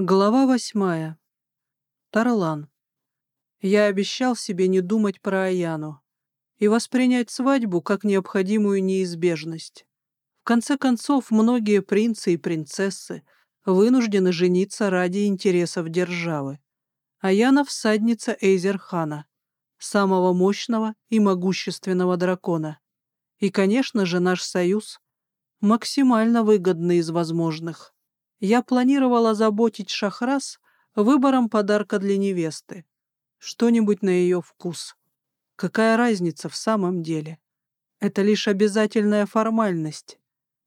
Глава восьмая. Тарлан. Я обещал себе не думать про Аяну и воспринять свадьбу как необходимую неизбежность. В конце концов, многие принцы и принцессы вынуждены жениться ради интересов державы. Аяна — всадница Эйзерхана, самого мощного и могущественного дракона. И, конечно же, наш союз максимально выгодный из возможных я планировала заботить Шахрас выбором подарка для невесты. Что-нибудь на ее вкус. Какая разница в самом деле? Это лишь обязательная формальность.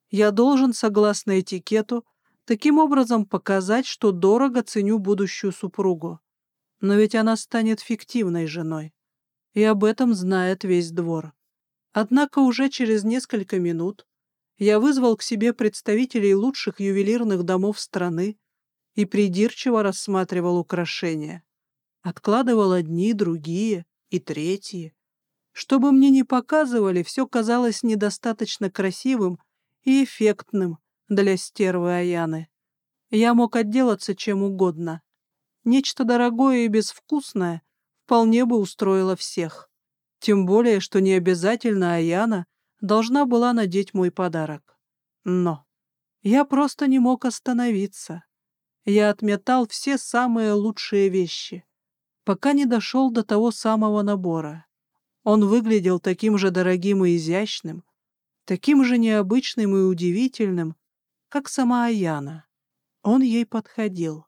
Я должен, согласно этикету, таким образом показать, что дорого ценю будущую супругу. Но ведь она станет фиктивной женой. И об этом знает весь двор. Однако уже через несколько минут я вызвал к себе представителей лучших ювелирных домов страны и придирчиво рассматривал украшения. Откладывал одни, другие и третьи. Чтобы мне не показывали, все казалось недостаточно красивым и эффектным для стервы Аяны. Я мог отделаться чем угодно. Нечто дорогое и безвкусное вполне бы устроило всех. Тем более, что не обязательно Аяна должна была надеть мой подарок. Но я просто не мог остановиться. Я отметал все самые лучшие вещи, пока не дошел до того самого набора. Он выглядел таким же дорогим и изящным, таким же необычным и удивительным, как сама Аяна. Он ей подходил.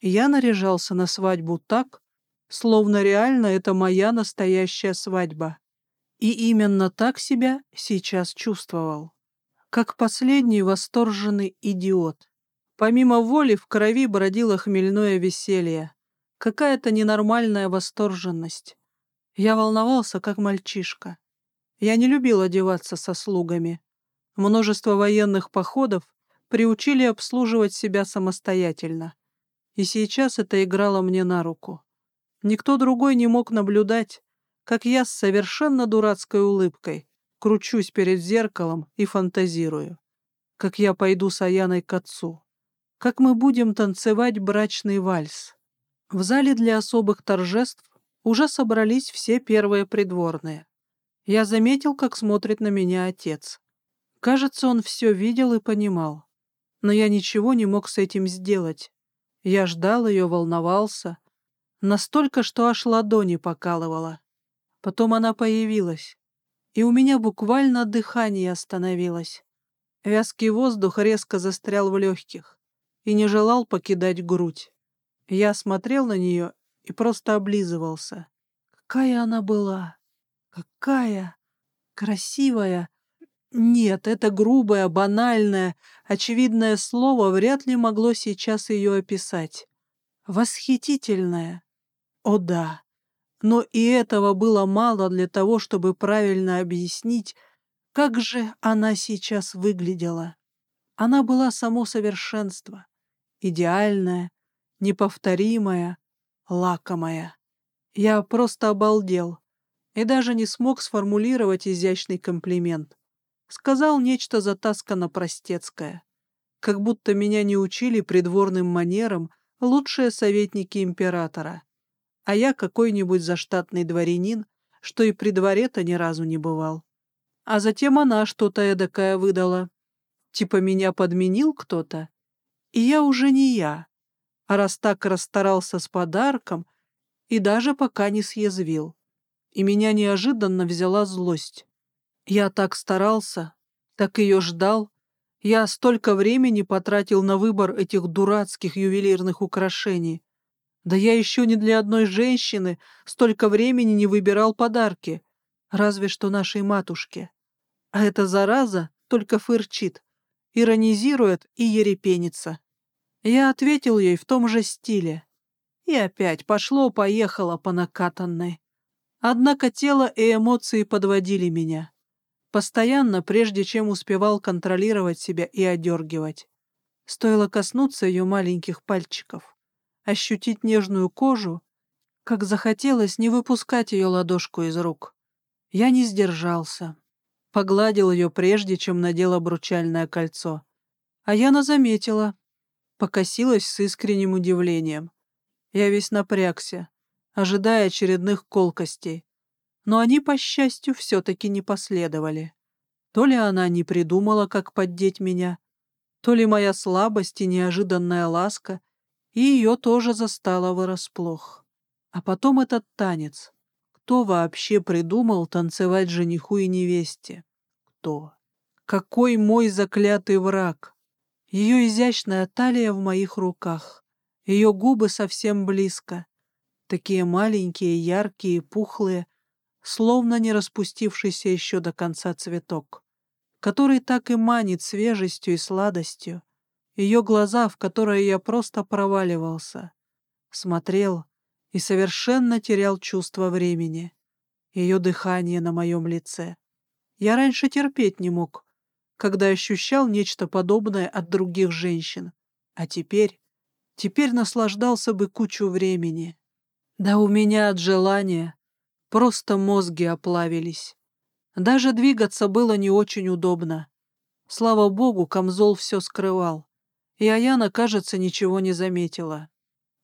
Я наряжался на свадьбу так, словно реально это моя настоящая свадьба. И именно так себя сейчас чувствовал. Как последний восторженный идиот. Помимо воли в крови бродило хмельное веселье. Какая-то ненормальная восторженность. Я волновался, как мальчишка. Я не любил одеваться со слугами. Множество военных походов приучили обслуживать себя самостоятельно. И сейчас это играло мне на руку. Никто другой не мог наблюдать, как я с совершенно дурацкой улыбкой кручусь перед зеркалом и фантазирую, как я пойду с Аяной к отцу, как мы будем танцевать брачный вальс. В зале для особых торжеств уже собрались все первые придворные. Я заметил, как смотрит на меня отец. Кажется, он все видел и понимал. Но я ничего не мог с этим сделать. Я ждал ее, волновался. Настолько, что аж ладони покалывало. Потом она появилась, и у меня буквально дыхание остановилось. Вязкий воздух резко застрял в легких и не желал покидать грудь. Я смотрел на нее и просто облизывался. Какая она была! Какая! Красивая! Нет, это грубое, банальное, очевидное слово вряд ли могло сейчас ее описать. Восхитительная! О да! Но и этого было мало для того, чтобы правильно объяснить, как же она сейчас выглядела. Она была само совершенство, идеальная, неповторимая, лакомая. Я просто обалдел и даже не смог сформулировать изящный комплимент. Сказал нечто затасканно-простецкое, как будто меня не учили придворным манерам лучшие советники императора а я какой-нибудь заштатный дворянин, что и при дворе-то ни разу не бывал. А затем она что-то эдакое выдала. Типа меня подменил кто-то, и я уже не я. А раз так расстарался с подарком, и даже пока не съязвил. И меня неожиданно взяла злость. Я так старался, так ее ждал. Я столько времени потратил на выбор этих дурацких ювелирных украшений, да я еще ни для одной женщины столько времени не выбирал подарки, разве что нашей матушке. А эта зараза только фырчит, иронизирует и ерепенится. Я ответил ей в том же стиле. И опять пошло-поехало по накатанной. Однако тело и эмоции подводили меня. Постоянно, прежде чем успевал контролировать себя и одергивать. Стоило коснуться ее маленьких пальчиков ощутить нежную кожу, как захотелось не выпускать ее ладошку из рук. Я не сдержался. Погладил ее прежде, чем надел обручальное кольцо. А Яна заметила. покосилась с искренним удивлением. Я весь напрягся, ожидая очередных колкостей. Но они, по счастью, все-таки не последовали. То ли она не придумала, как поддеть меня, то ли моя слабость и неожиданная ласка, и ее тоже застала врасплох. А потом этот танец. Кто вообще придумал танцевать жениху и невесте? Кто? Какой мой заклятый враг? Ее изящная талия в моих руках, ее губы совсем близко, такие маленькие, яркие, пухлые, словно не распустившийся еще до конца цветок, который так и манит свежестью и сладостью, ее глаза, в которые я просто проваливался, смотрел и совершенно терял чувство времени, ее дыхание на моем лице. Я раньше терпеть не мог, когда ощущал нечто подобное от других женщин, а теперь, теперь наслаждался бы кучу времени. Да у меня от желания просто мозги оплавились. Даже двигаться было не очень удобно. Слава богу, камзол все скрывал, и Аяна, кажется, ничего не заметила.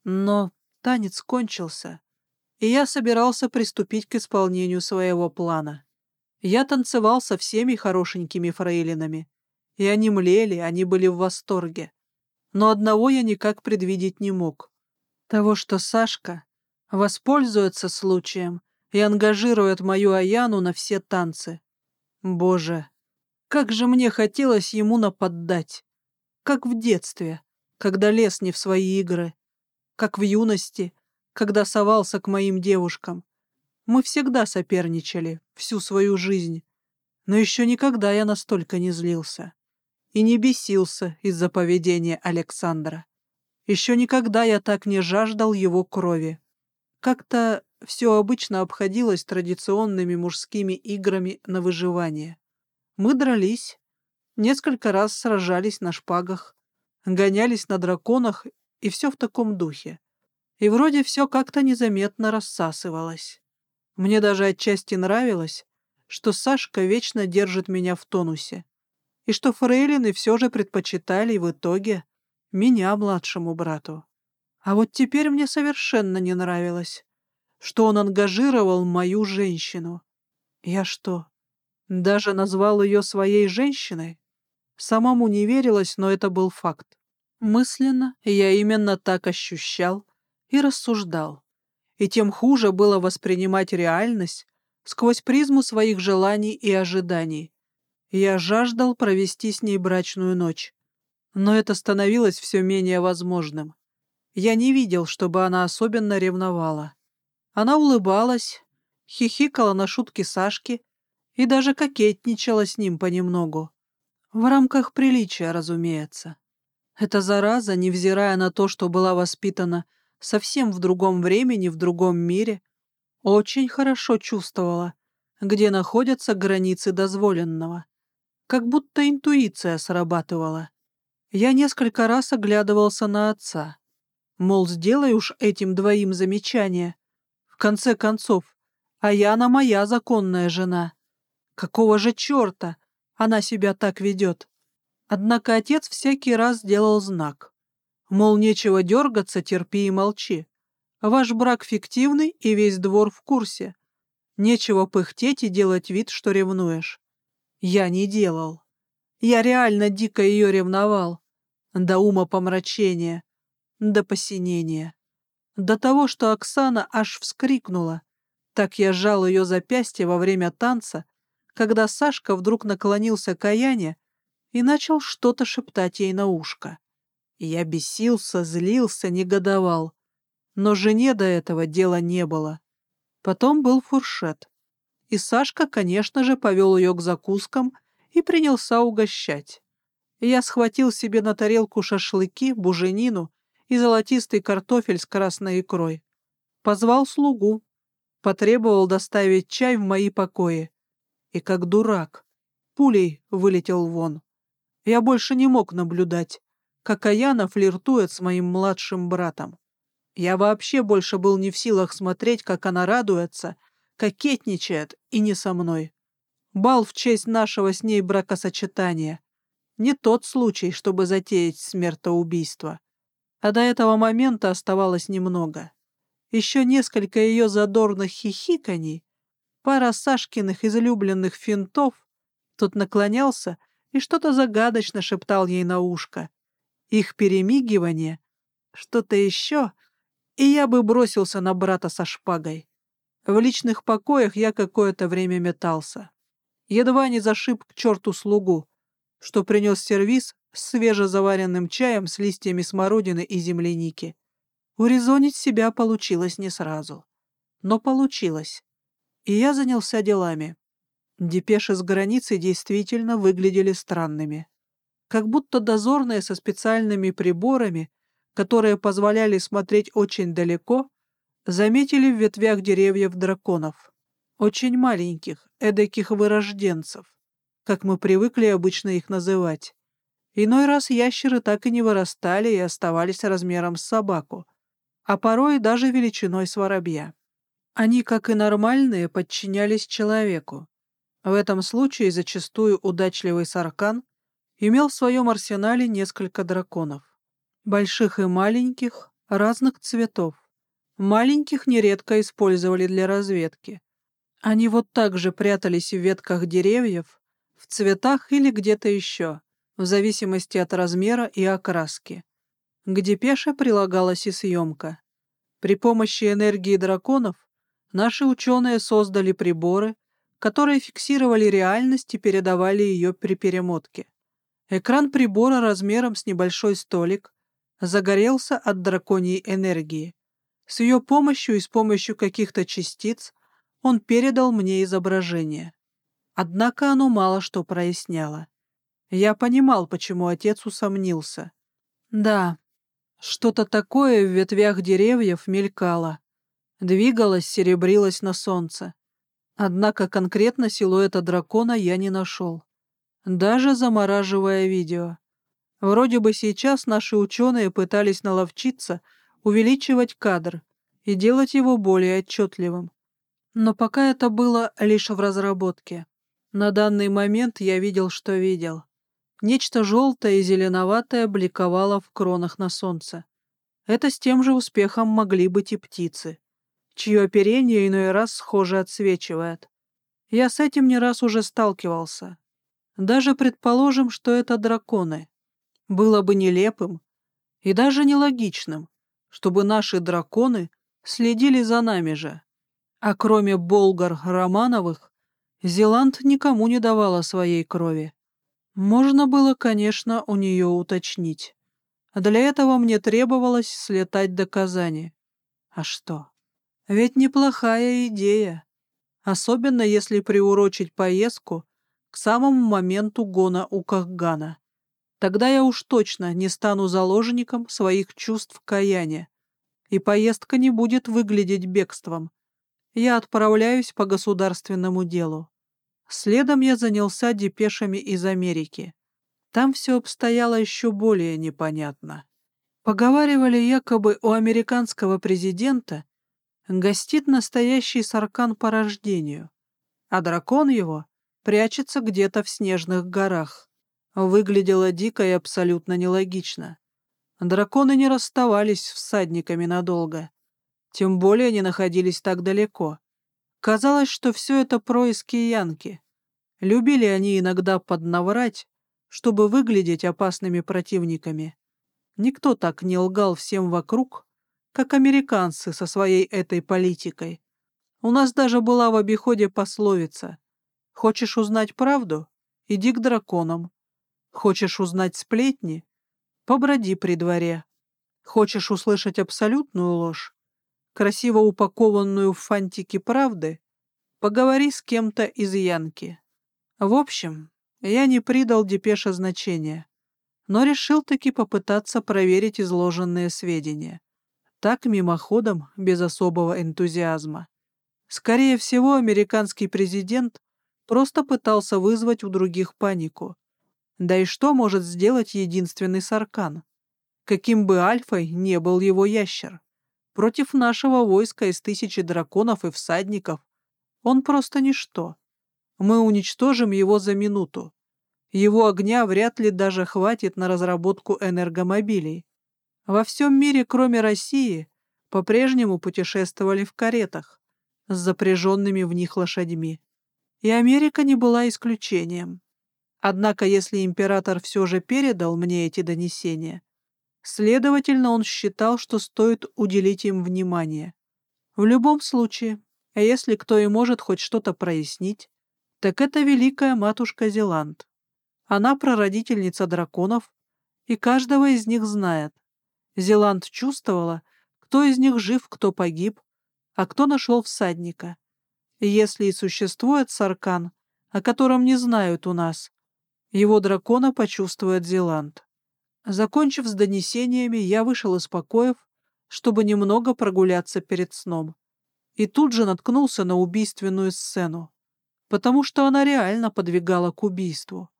Но танец кончился, и я собирался приступить к исполнению своего плана. Я танцевал со всеми хорошенькими фрейлинами, и они млели, они были в восторге. Но одного я никак предвидеть не мог. Того, что Сашка воспользуется случаем и ангажирует мою Аяну на все танцы. Боже, как же мне хотелось ему наподдать. Как в детстве, когда лез не в свои игры. Как в юности, когда совался к моим девушкам. Мы всегда соперничали, всю свою жизнь. Но еще никогда я настолько не злился. И не бесился из-за поведения Александра. Еще никогда я так не жаждал его крови. Как-то все обычно обходилось традиционными мужскими играми на выживание. Мы дрались, несколько раз сражались на шпагах, гонялись на драконах и все в таком духе. И вроде все как-то незаметно рассасывалось. Мне даже отчасти нравилось, что Сашка вечно держит меня в тонусе, и что фрейлины все же предпочитали в итоге меня младшему брату. А вот теперь мне совершенно не нравилось, что он ангажировал мою женщину. Я что, даже назвал ее своей женщиной? Самому не верилось, но это был факт. Мысленно я именно так ощущал и рассуждал. И тем хуже было воспринимать реальность сквозь призму своих желаний и ожиданий. Я жаждал провести с ней брачную ночь. Но это становилось все менее возможным. Я не видел, чтобы она особенно ревновала. Она улыбалась, хихикала на шутки Сашки и даже кокетничала с ним понемногу. В рамках приличия, разумеется. Эта зараза, невзирая на то, что была воспитана совсем в другом времени, в другом мире, очень хорошо чувствовала, где находятся границы дозволенного. Как будто интуиция срабатывала. Я несколько раз оглядывался на отца. Мол, сделай уж этим двоим замечание. В конце концов, а Яна моя законная жена. Какого же черта она себя так ведет? Однако отец всякий раз делал знак. Мол, нечего дергаться, терпи и молчи. Ваш брак фиктивный, и весь двор в курсе. Нечего пыхтеть и делать вид, что ревнуешь. Я не делал. Я реально дико ее ревновал. До ума помрачения до посинения. До того, что Оксана аж вскрикнула. Так я сжал ее запястье во время танца, когда Сашка вдруг наклонился к Аяне и начал что-то шептать ей на ушко. Я бесился, злился, негодовал. Но жене до этого дела не было. Потом был фуршет. И Сашка, конечно же, повел ее к закускам и принялся угощать. Я схватил себе на тарелку шашлыки, буженину и золотистый картофель с красной икрой. Позвал слугу, потребовал доставить чай в мои покои. И как дурак, пулей вылетел вон. Я больше не мог наблюдать, как Аяна флиртует с моим младшим братом. Я вообще больше был не в силах смотреть, как она радуется, кокетничает, и не со мной. Бал в честь нашего с ней бракосочетания. Не тот случай, чтобы затеять смертоубийство. А до этого момента оставалось немного. Еще несколько ее задорных хихиканий, пара Сашкиных излюбленных финтов. Тут наклонялся и что-то загадочно шептал ей на ушко. Их перемигивание, что-то еще, и я бы бросился на брата со шпагой. В личных покоях я какое-то время метался. Едва не зашиб к черту слугу, что принес сервиз с свежезаваренным чаем с листьями смородины и земляники. Урезонить себя получилось не сразу. Но получилось. И я занялся делами. Депеши с границы действительно выглядели странными. Как будто дозорные со специальными приборами, которые позволяли смотреть очень далеко, заметили в ветвях деревьев драконов. Очень маленьких, эдаких вырожденцев, как мы привыкли обычно их называть. Иной раз ящеры так и не вырастали и оставались размером с собаку, а порой даже величиной с воробья. Они, как и нормальные, подчинялись человеку. В этом случае зачастую удачливый саркан имел в своем арсенале несколько драконов. Больших и маленьких, разных цветов. Маленьких нередко использовали для разведки. Они вот так же прятались в ветках деревьев, в цветах или где-то еще, в зависимости от размера и окраски. К депеше прилагалась и съемка. При помощи энергии драконов наши ученые создали приборы, которые фиксировали реальность и передавали ее при перемотке. Экран прибора размером с небольшой столик загорелся от драконьей энергии. С ее помощью и с помощью каких-то частиц он передал мне изображение. Однако оно мало что проясняло. Я понимал, почему отец усомнился. Да, что-то такое в ветвях деревьев мелькало. Двигалось, серебрилось на солнце. Однако конкретно силуэта дракона я не нашел. Даже замораживая видео. Вроде бы сейчас наши ученые пытались наловчиться увеличивать кадр и делать его более отчетливым. Но пока это было лишь в разработке. На данный момент я видел, что видел. Нечто желтое и зеленоватое бликовало в кронах на солнце. Это с тем же успехом могли быть и птицы, чье оперение иной раз схоже отсвечивает. Я с этим не раз уже сталкивался. Даже предположим, что это драконы. Было бы нелепым и даже нелогичным, чтобы наши драконы следили за нами же. А кроме болгар Романовых, Зеланд никому не давала своей крови. Можно было, конечно, у нее уточнить. Для этого мне требовалось слетать до Казани. А что? Ведь неплохая идея. Особенно если приурочить поездку к самому моменту гона у Кахгана. Тогда я уж точно не стану заложником своих чувств каяния, и поездка не будет выглядеть бегством. Я отправляюсь по государственному делу. Следом я занялся депешами из Америки. Там все обстояло еще более непонятно. Поговаривали якобы у американского президента гостит настоящий саркан по рождению, а дракон его прячется где-то в снежных горах. Выглядело дико и абсолютно нелогично. Драконы не расставались всадниками надолго. Тем более не находились так далеко. Казалось, что все это происки Янки. Любили они иногда поднаврать, чтобы выглядеть опасными противниками. Никто так не лгал всем вокруг, как американцы со своей этой политикой. У нас даже была в обиходе пословица «Хочешь узнать правду? Иди к драконам. Хочешь узнать сплетни? Поброди при дворе. Хочешь услышать абсолютную ложь? красиво упакованную в фантики правды, поговори с кем-то из Янки. В общем, я не придал депеше значения, но решил таки попытаться проверить изложенные сведения. Так, мимоходом, без особого энтузиазма. Скорее всего, американский президент просто пытался вызвать у других панику. Да и что может сделать единственный Саркан? Каким бы альфой не был его ящер? Против нашего войска из тысячи драконов и всадников он просто ничто. Мы уничтожим его за минуту. Его огня вряд ли даже хватит на разработку энергомобилей. Во всем мире, кроме России, по-прежнему путешествовали в каретах с запряженными в них лошадьми. И Америка не была исключением. Однако, если император все же передал мне эти донесения, следовательно, он считал, что стоит уделить им внимание. В любом случае, если кто и может хоть что-то прояснить, так это великая матушка Зеланд. Она прародительница драконов, и каждого из них знает. Зеланд чувствовала, кто из них жив, кто погиб, а кто нашел всадника. Если и существует Саркан, о котором не знают у нас, его дракона почувствует Зеланд. Закончив с донесениями, я вышел из покоев, чтобы немного прогуляться перед сном. И тут же наткнулся на убийственную сцену, потому что она реально подвигала к убийству,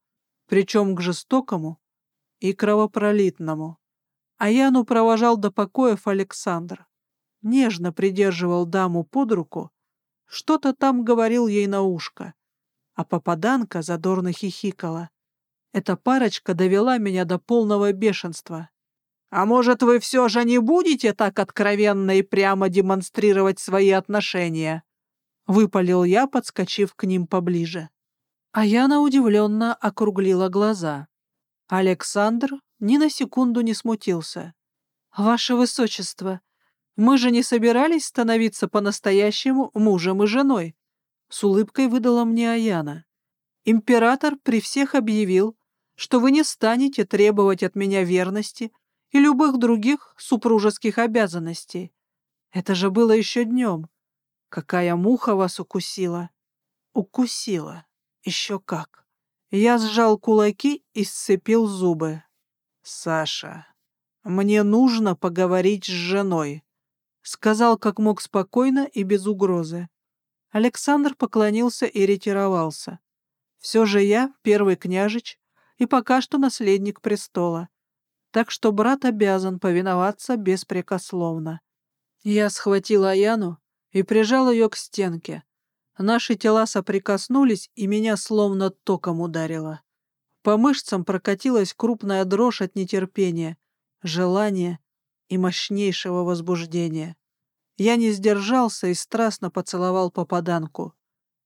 причем к жестокому и кровопролитному. А Яну провожал до покоев Александр. Нежно придерживал даму под руку, что-то там говорил ей на ушко, а попаданка задорно хихикала. Эта парочка довела меня до полного бешенства. «А может, вы все же не будете так откровенно и прямо демонстрировать свои отношения?» — выпалил я, подскочив к ним поближе. А Яна удивленно округлила глаза. Александр ни на секунду не смутился. «Ваше Высочество, мы же не собирались становиться по-настоящему мужем и женой», — с улыбкой выдала мне Аяна. «Император при всех объявил, что вы не станете требовать от меня верности и любых других супружеских обязанностей. Это же было еще днем. Какая муха вас укусила? Укусила. Еще как. Я сжал кулаки и сцепил зубы. «Саша, мне нужно поговорить с женой», — сказал как мог спокойно и без угрозы. Александр поклонился и ретировался. Все же я, первый княжич, и пока что наследник престола. Так что брат обязан повиноваться беспрекословно. Я схватил Аяну и прижал ее к стенке. Наши тела соприкоснулись, и меня словно током ударило. По мышцам прокатилась крупная дрожь от нетерпения, желания и мощнейшего возбуждения. Я не сдержался и страстно поцеловал попаданку.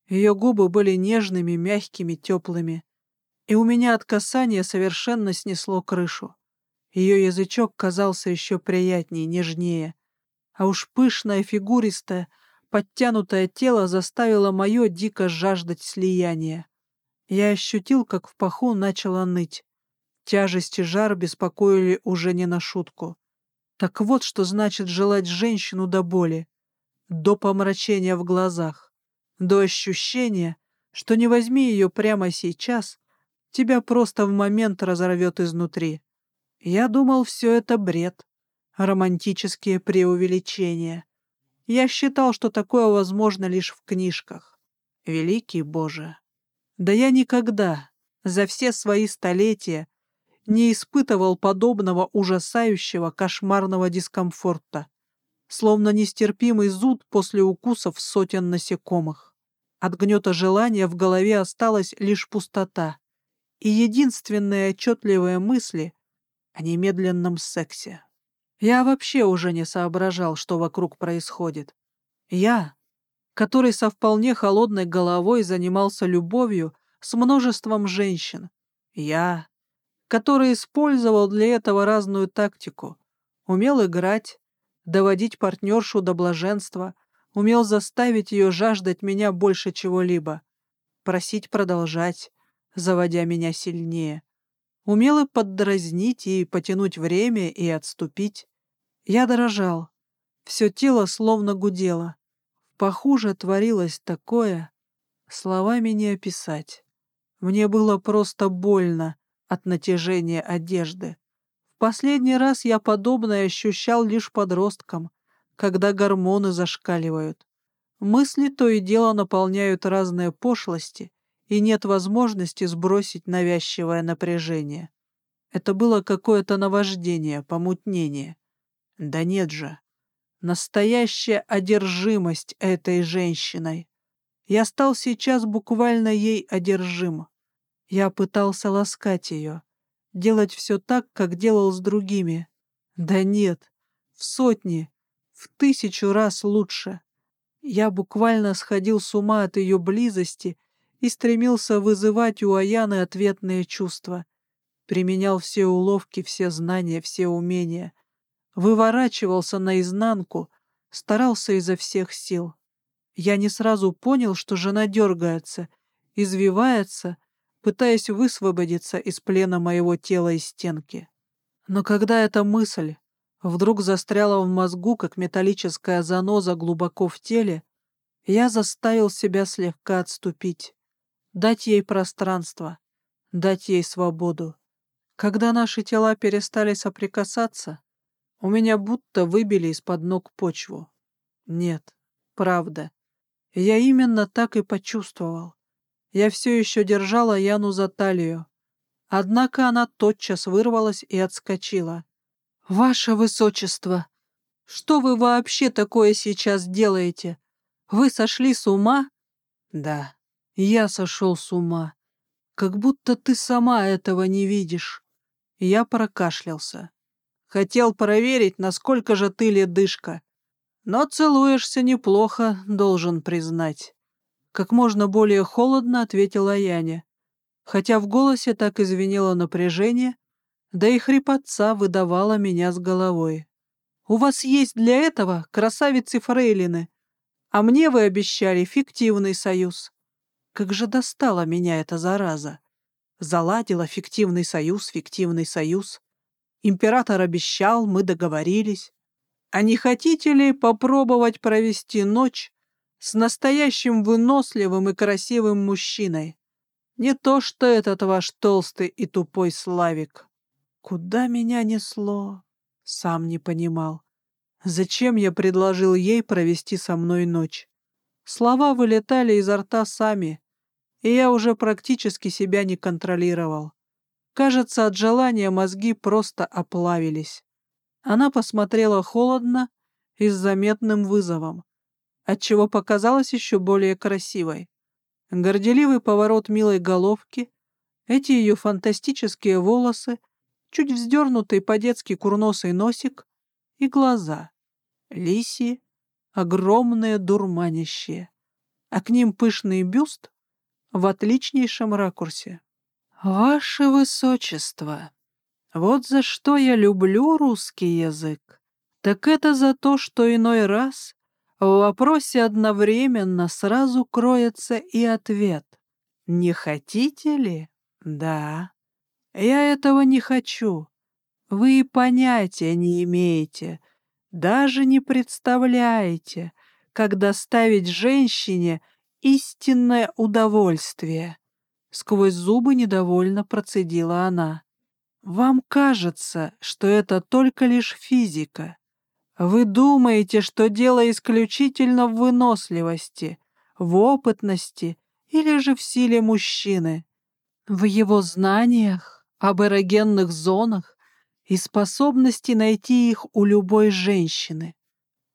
Ее губы были нежными, мягкими, теплыми и у меня от касания совершенно снесло крышу. Ее язычок казался еще приятнее, нежнее. А уж пышное, фигуристое, подтянутое тело заставило мое дико жаждать слияния. Я ощутил, как в паху начало ныть. Тяжесть и жар беспокоили уже не на шутку. Так вот, что значит желать женщину до боли, до помрачения в глазах, до ощущения, что не возьми ее прямо сейчас, тебя просто в момент разорвет изнутри. Я думал, все это бред, романтические преувеличения. Я считал, что такое возможно лишь в книжках. Великий Боже! Да я никогда, за все свои столетия, не испытывал подобного ужасающего кошмарного дискомфорта, словно нестерпимый зуд после укусов сотен насекомых. От гнета желания в голове осталась лишь пустота и единственные отчетливые мысли о немедленном сексе. Я вообще уже не соображал, что вокруг происходит. Я, который со вполне холодной головой занимался любовью с множеством женщин. Я, который использовал для этого разную тактику, умел играть, доводить партнершу до блаженства, умел заставить ее жаждать меня больше чего-либо, просить продолжать, заводя меня сильнее. Умела поддразнить и потянуть время и отступить. Я дрожал. Все тело словно гудело. Похуже творилось такое, словами не описать. Мне было просто больно от натяжения одежды. В последний раз я подобное ощущал лишь подросткам, когда гормоны зашкаливают. Мысли то и дело наполняют разные пошлости, и нет возможности сбросить навязчивое напряжение. Это было какое-то наваждение, помутнение. Да нет же. Настоящая одержимость этой женщиной. Я стал сейчас буквально ей одержим. Я пытался ласкать ее, делать все так, как делал с другими, Да нет, в сотни, в тысячу раз лучше. Я буквально сходил с ума от ее близости и стремился вызывать у Аяны ответные чувства. Применял все уловки, все знания, все умения. Выворачивался наизнанку, старался изо всех сил. Я не сразу понял, что жена дергается, извивается, пытаясь высвободиться из плена моего тела и стенки. Но когда эта мысль вдруг застряла в мозгу, как металлическая заноза глубоко в теле, я заставил себя слегка отступить, дать ей пространство, дать ей свободу. Когда наши тела перестали соприкасаться, у меня будто выбили из-под ног почву. Нет, правда. Я именно так и почувствовал. Я все еще держала Яну за талию. Однако она тотчас вырвалась и отскочила. «Ваше Высочество, что вы вообще такое сейчас делаете? Вы сошли с ума?» «Да, я сошел с ума. Как будто ты сама этого не видишь». Я прокашлялся. Хотел проверить, насколько же ты ледышка. Но целуешься неплохо, должен признать. Как можно более холодно ответила Яня. Хотя в голосе так извинило напряжение, да и хрипотца выдавала меня с головой. «У вас есть для этого красавицы фрейлины, а мне вы обещали фиктивный союз. Как же достала меня эта зараза!» Заладила фиктивный союз, фиктивный союз. Император обещал, мы договорились. А не хотите ли попробовать провести ночь с настоящим выносливым и красивым мужчиной? Не то что этот ваш толстый и тупой Славик. Куда меня несло? Сам не понимал. Зачем я предложил ей провести со мной ночь? Слова вылетали изо рта сами, и я уже практически себя не контролировал. Кажется, от желания мозги просто оплавились. Она посмотрела холодно и с заметным вызовом, отчего показалась еще более красивой. Горделивый поворот милой головки, эти ее фантастические волосы, чуть вздернутый по-детски курносый носик и глаза. Лисьи, огромные, дурманящие, а к ним пышный бюст в отличнейшем ракурсе. «Ваше Высочество, вот за что я люблю русский язык, так это за то, что иной раз в вопросе одновременно сразу кроется и ответ. Не хотите ли? Да. Я этого не хочу. Вы и понятия не имеете, даже не представляете, как доставить женщине истинное удовольствие. Сквозь зубы недовольно процедила она. Вам кажется, что это только лишь физика. Вы думаете, что дело исключительно в выносливости, в опытности или же в силе мужчины, в его знаниях об эрогенных зонах и способности найти их у любой женщины.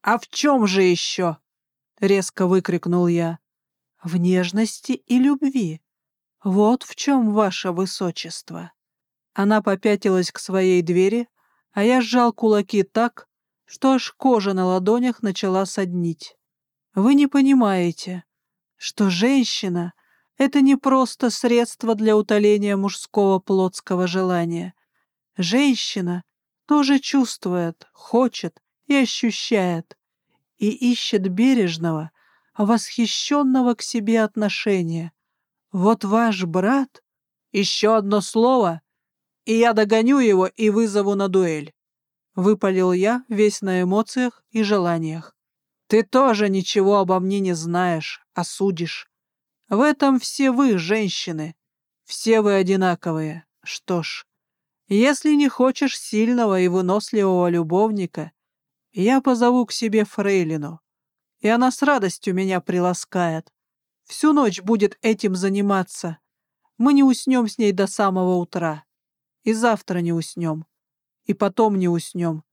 «А в чем же еще?» — резко выкрикнул я в нежности и любви. Вот в чем ваше высочество. Она попятилась к своей двери, а я сжал кулаки так, что аж кожа на ладонях начала соднить. Вы не понимаете, что женщина — это не просто средство для утоления мужского плотского желания. Женщина тоже чувствует, хочет и ощущает, и ищет бережного, восхищенного к себе отношения. Вот ваш брат... Еще одно слово, и я догоню его и вызову на дуэль. Выпалил я, весь на эмоциях и желаниях. Ты тоже ничего обо мне не знаешь, осудишь. В этом все вы, женщины. Все вы одинаковые. Что ж, если не хочешь сильного и выносливого любовника, я позову к себе фрейлину и она с радостью меня приласкает. Всю ночь будет этим заниматься. Мы не уснем с ней до самого утра. И завтра не уснем. И потом не уснем.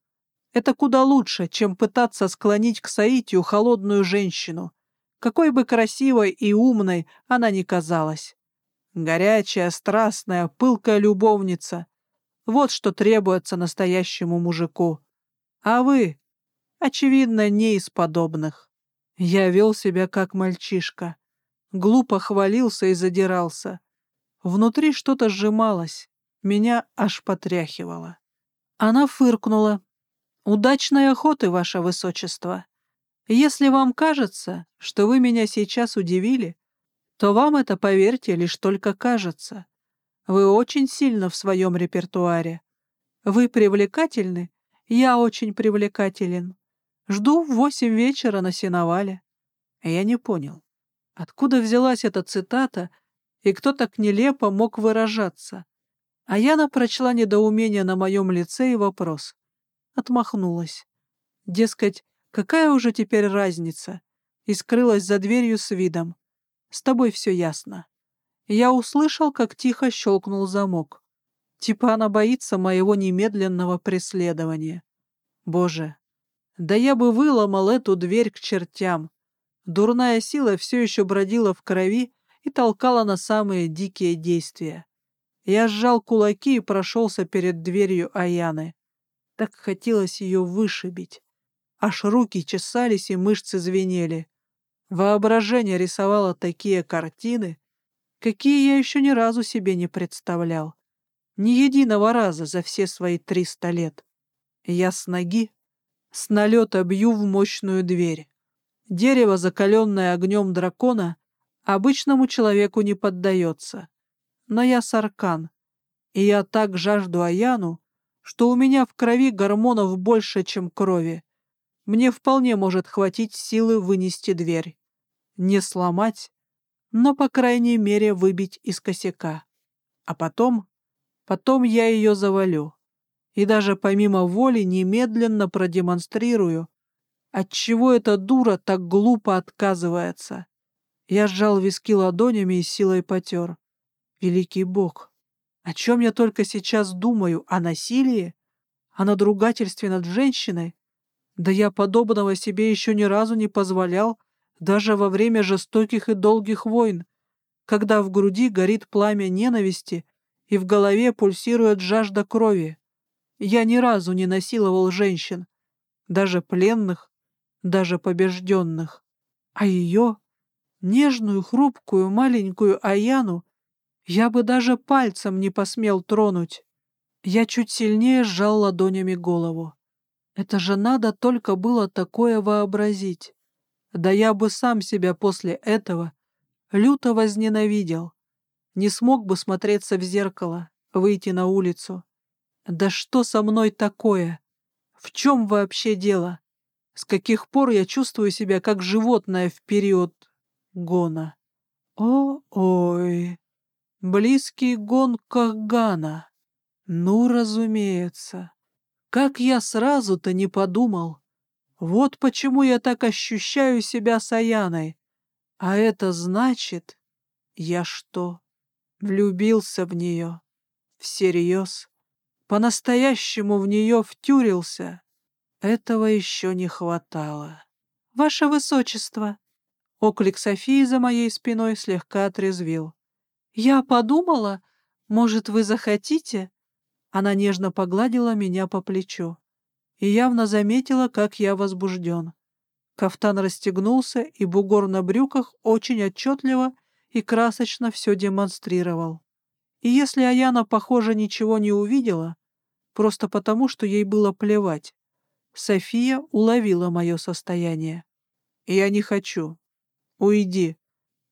Это куда лучше, чем пытаться склонить к соитию холодную женщину, какой бы красивой и умной она ни казалась. Горячая, страстная, пылкая любовница. Вот что требуется настоящему мужику. А вы, очевидно, не из подобных. Я вел себя как мальчишка. Глупо хвалился и задирался. Внутри что-то сжималось. Меня аж потряхивало. Она фыркнула. «Удачной охоты, ваше высочество. Если вам кажется, что вы меня сейчас удивили, то вам это, поверьте, лишь только кажется. Вы очень сильно в своем репертуаре. Вы привлекательны, я очень привлекателен. Жду в восемь вечера на сеновале». Я не понял, откуда взялась эта цитата и кто так нелепо мог выражаться. А Яна прочла недоумение на моем лице и вопрос. Отмахнулась. Дескать, какая уже теперь разница? И скрылась за дверью с видом. С тобой все ясно. Я услышал, как тихо щелкнул замок. Типа она боится моего немедленного преследования. Боже, да я бы выломал эту дверь к чертям. Дурная сила все еще бродила в крови и толкала на самые дикие действия. Я сжал кулаки и прошелся перед дверью Аяны. Так хотелось ее вышибить. Аж руки чесались и мышцы звенели. Воображение рисовало такие картины, какие я еще ни разу себе не представлял. Ни единого раза за все свои триста лет. Я с ноги, с налета бью в мощную дверь. Дерево, закаленное огнем дракона, обычному человеку не поддается но я саркан, и я так жажду Аяну, что у меня в крови гормонов больше, чем крови. Мне вполне может хватить силы вынести дверь. Не сломать, но, по крайней мере, выбить из косяка. А потом, потом я ее завалю. И даже помимо воли немедленно продемонстрирую, отчего эта дура так глупо отказывается. Я сжал виски ладонями и силой потер. Великий Бог, о чем я только сейчас думаю? О насилии? О надругательстве над женщиной? Да я подобного себе еще ни разу не позволял, даже во время жестоких и долгих войн, когда в груди горит пламя ненависти и в голове пульсирует жажда крови. Я ни разу не насиловал женщин, даже пленных, даже побежденных. А ее, нежную, хрупкую, маленькую Аяну, я бы даже пальцем не посмел тронуть. Я чуть сильнее сжал ладонями голову. Это же надо только было такое вообразить. Да я бы сам себя после этого люто возненавидел. Не смог бы смотреться в зеркало, выйти на улицу. Да что со мной такое? В чем вообще дело? С каких пор я чувствую себя как животное в период гона? О-ой! Близкий гон Кахгана. Ну, разумеется. Как я сразу-то не подумал. Вот почему я так ощущаю себя Саяной. А это значит, я что, влюбился в нее? Всерьез? По-настоящему в нее втюрился? Этого еще не хватало. «Ваше Высочество!» Оклик Софии за моей спиной слегка отрезвил. «Я подумала, может, вы захотите?» Она нежно погладила меня по плечу и явно заметила, как я возбужден. Кафтан расстегнулся, и бугор на брюках очень отчетливо и красочно все демонстрировал. И если Аяна, похоже, ничего не увидела, просто потому, что ей было плевать, София уловила мое состояние. «Я не хочу. Уйди.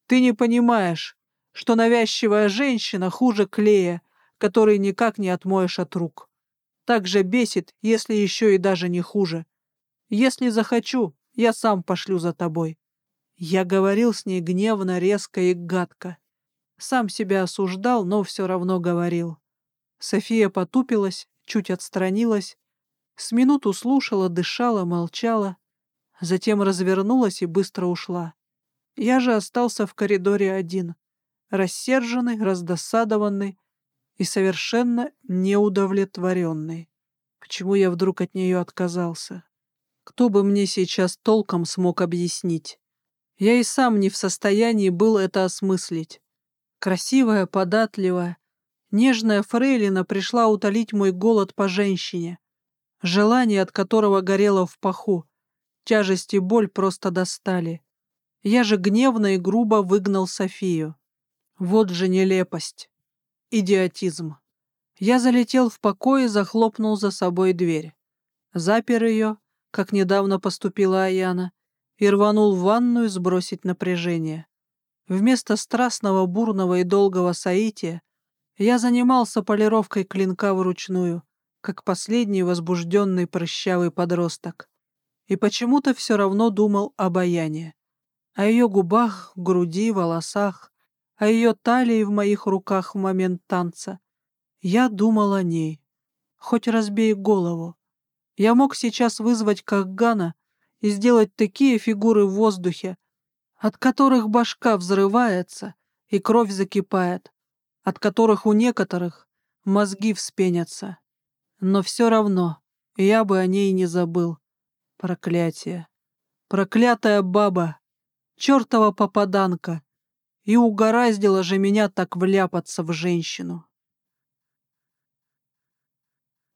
Ты не понимаешь что навязчивая женщина хуже клея, который никак не отмоешь от рук. Так же бесит, если еще и даже не хуже. Если захочу, я сам пошлю за тобой. Я говорил с ней гневно, резко и гадко. Сам себя осуждал, но все равно говорил. София потупилась, чуть отстранилась, с минуту слушала, дышала, молчала, затем развернулась и быстро ушла. Я же остался в коридоре один — рассерженный, раздосадованный и совершенно неудовлетворенный. Почему я вдруг от нее отказался? Кто бы мне сейчас толком смог объяснить? Я и сам не в состоянии был это осмыслить. Красивая, податливая, Нежная фрейлина пришла утолить мой голод по женщине, желание от которого горело в паху. Тяжесть и боль просто достали. Я же гневно и грубо выгнал Софию. Вот же нелепость. Идиотизм. Я залетел в покой и захлопнул за собой дверь. Запер ее, как недавно поступила Аяна, и рванул в ванную сбросить напряжение. Вместо страстного, бурного и долгого соития я занимался полировкой клинка вручную, как последний возбужденный прыщавый подросток. И почему-то все равно думал об Аяне. О ее губах, груди, волосах, о ее талии в моих руках в момент танца. Я думал о ней. Хоть разбей голову. Я мог сейчас вызвать Кахгана и сделать такие фигуры в воздухе, от которых башка взрывается и кровь закипает, от которых у некоторых мозги вспенятся. Но все равно я бы о ней не забыл. Проклятие. Проклятая баба. Чертова попаданка. И угораздило же меня так вляпаться в женщину.